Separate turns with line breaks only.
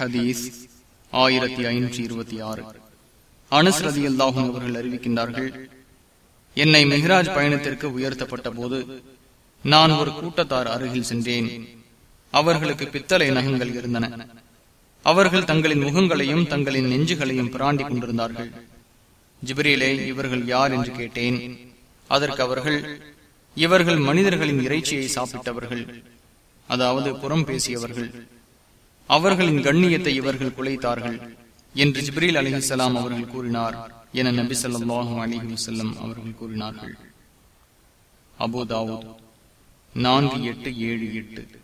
ஹதீஸ் ஆயிரத்தி ஐநூற்றி இருபத்தி ஆறு. அனுசரதி அல்லாஹும் அவர்கள் அறிவிக்கின்றார்கள் என்னை மெஹராஜ் பயணத்திற்கு உயர்த்தப்பட்ட போது நான் ஒரு கூட்டத்தார் அருகில் சென்றேன். அவர்களுக்கு பித்தளை நகங்கள் இருந்தன. அவர்கள் தங்களின் முகங்களையும் தங்களின் நெஞ்சுகளையும் பிராண்டி கொண்டிருந்தார்கள். ஜிப்ரீலே இவர்கள் யார் என்று கேட்டேன். அதற்கு அவர்கள் இவர்கள் மனிதர்களின் இறைச்சியை சாப்பிட்டவர்கள். அதாவது புறம் பேசியவர்கள். அவர்களின் கண்ணியத்தை இவர்கள் குலைத்தார்கள் என்று ஜிப்ரீல் அலிஹலாம் அவர்கள் கூறினார் என நபி சொல்லாஹு அலிஹி வசல்லம் அவர்கள் கூறினார்கள். அபுதாவுத் நான்கு எட்டு ஏழு எட்டு.